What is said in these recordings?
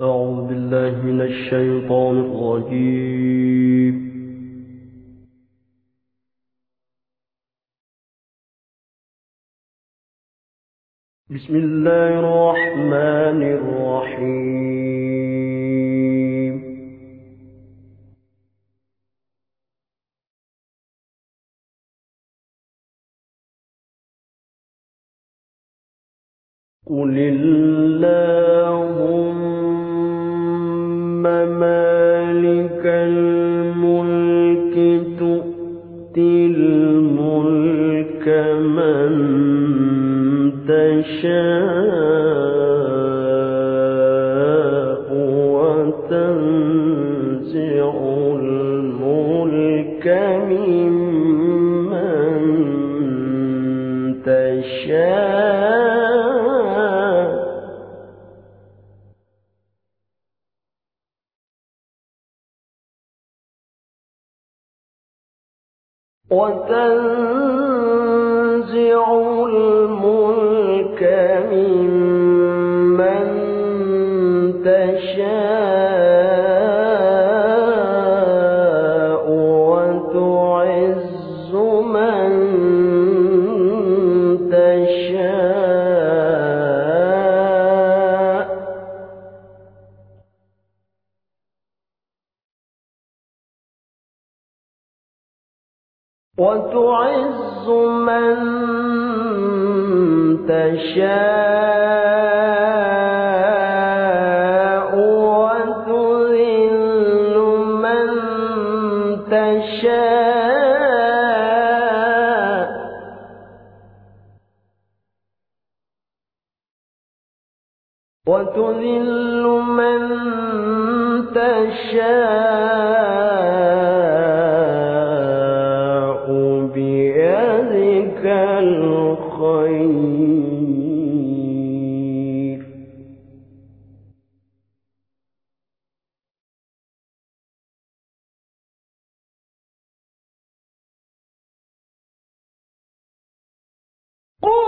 أعوذ بالله من الشيطان الرجيم. بسم الله الرحمن الرحيم. قل الله تنزعون. يشاء Oh!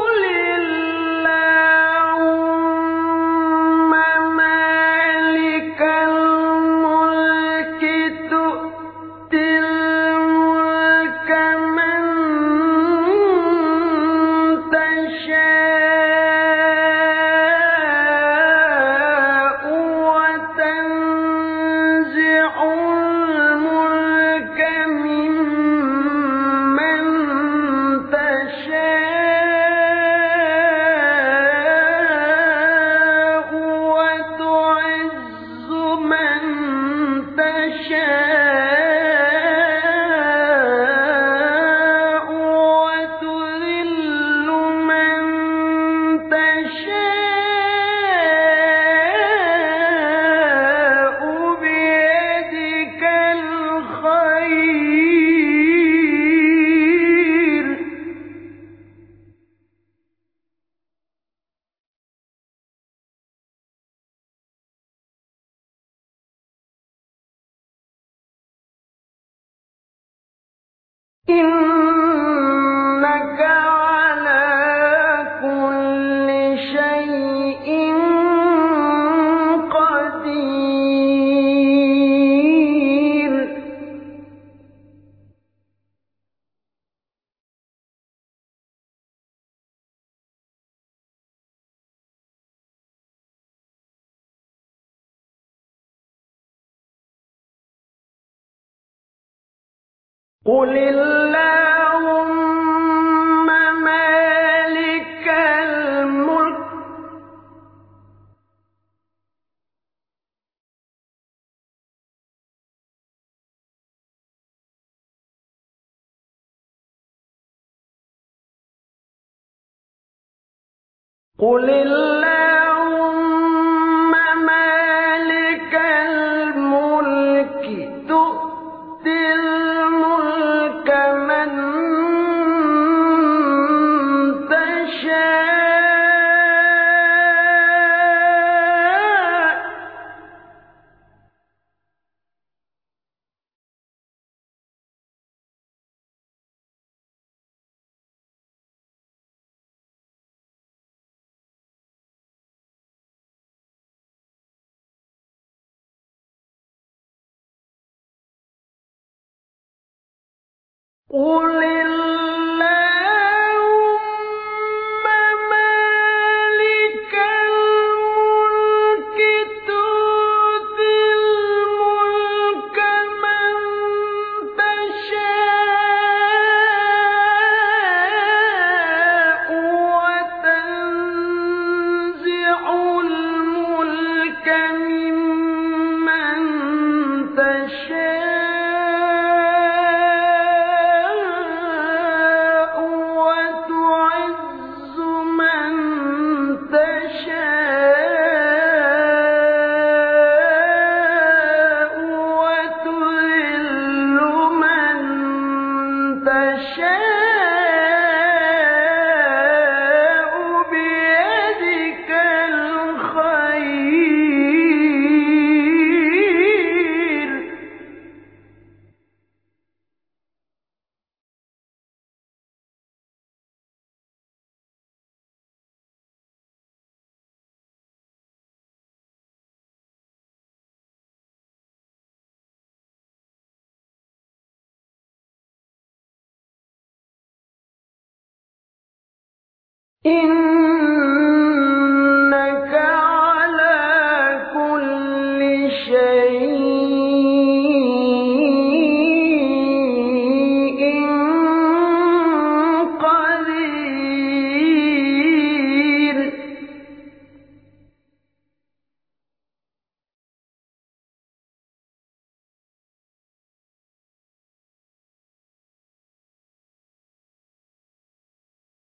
قل اللهم مالك الله قل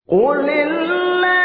قل الله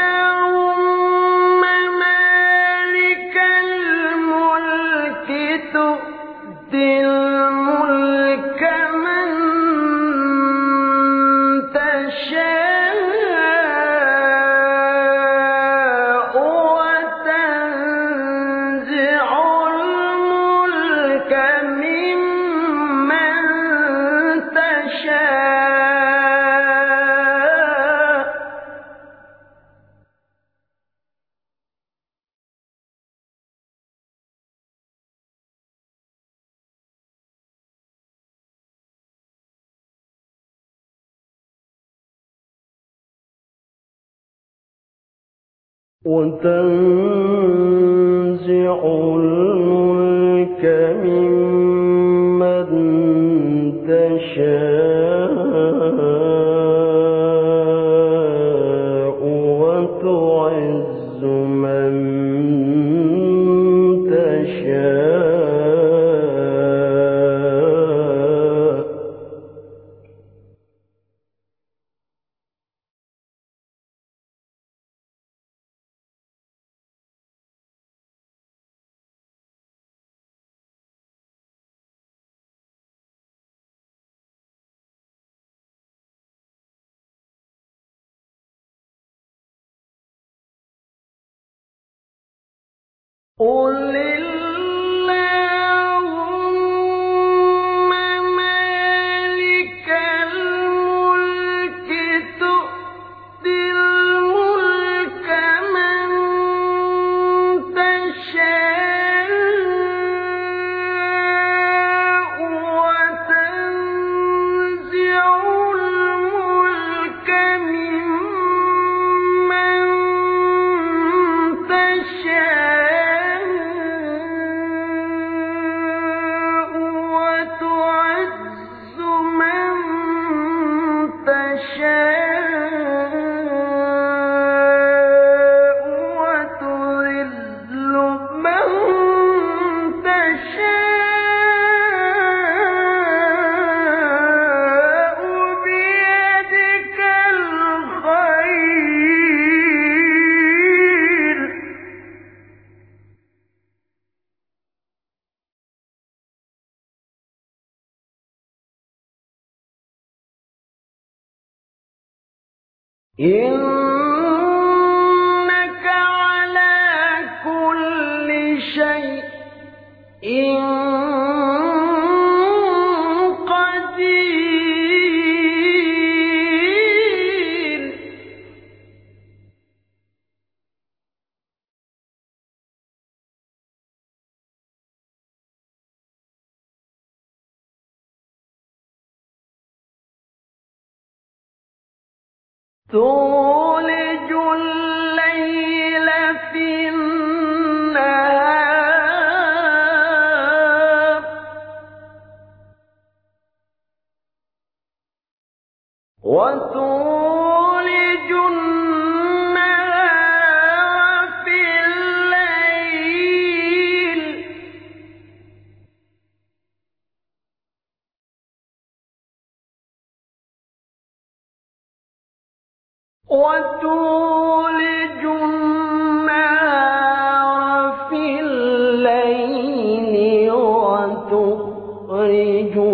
وتنزع الملك ممن تشاء وتعز من إن تولج جوع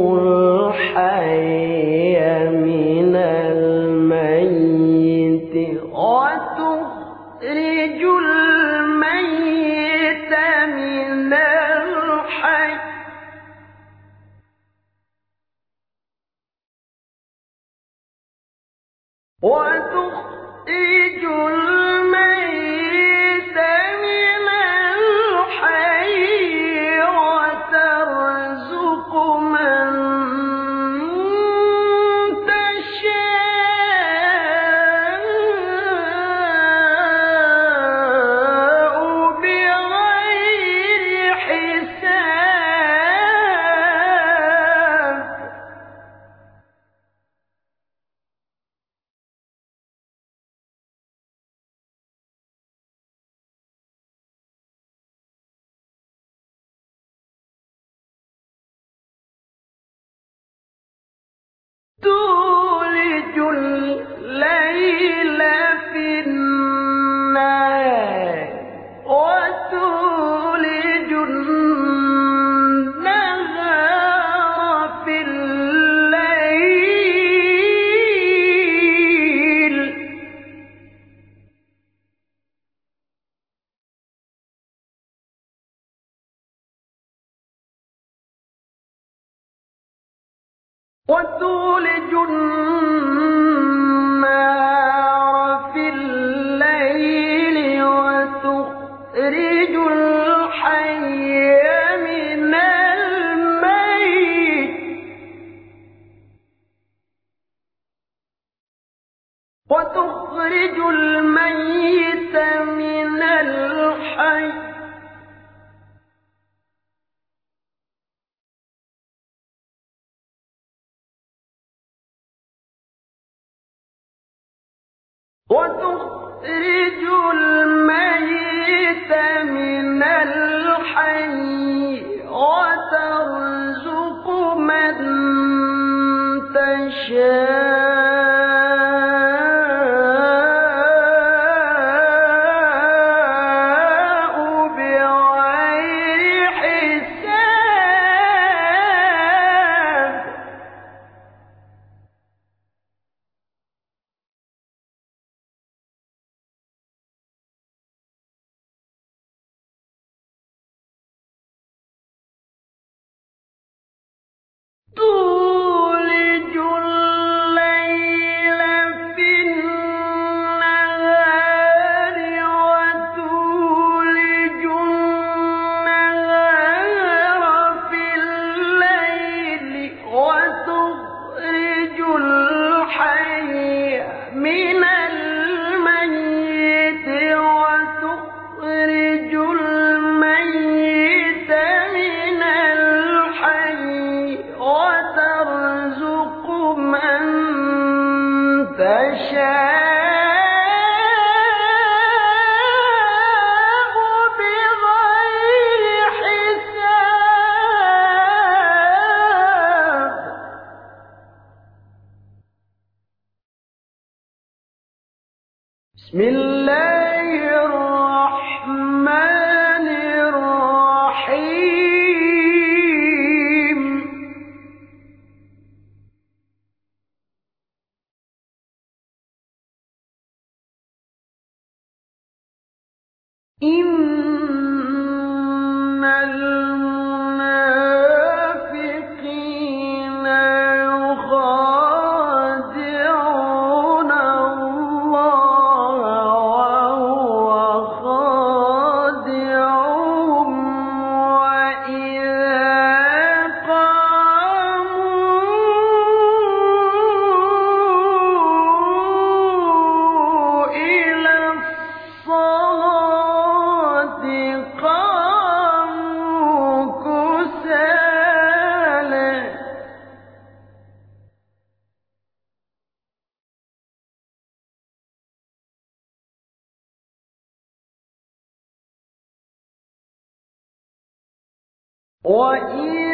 我一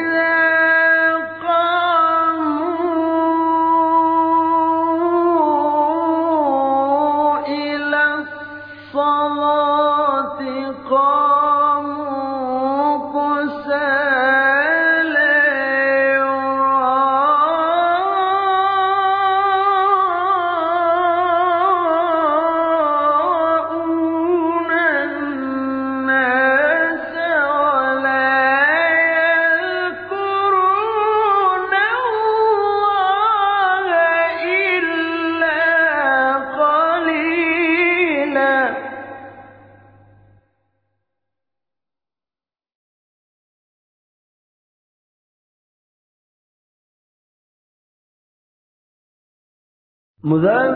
முதல்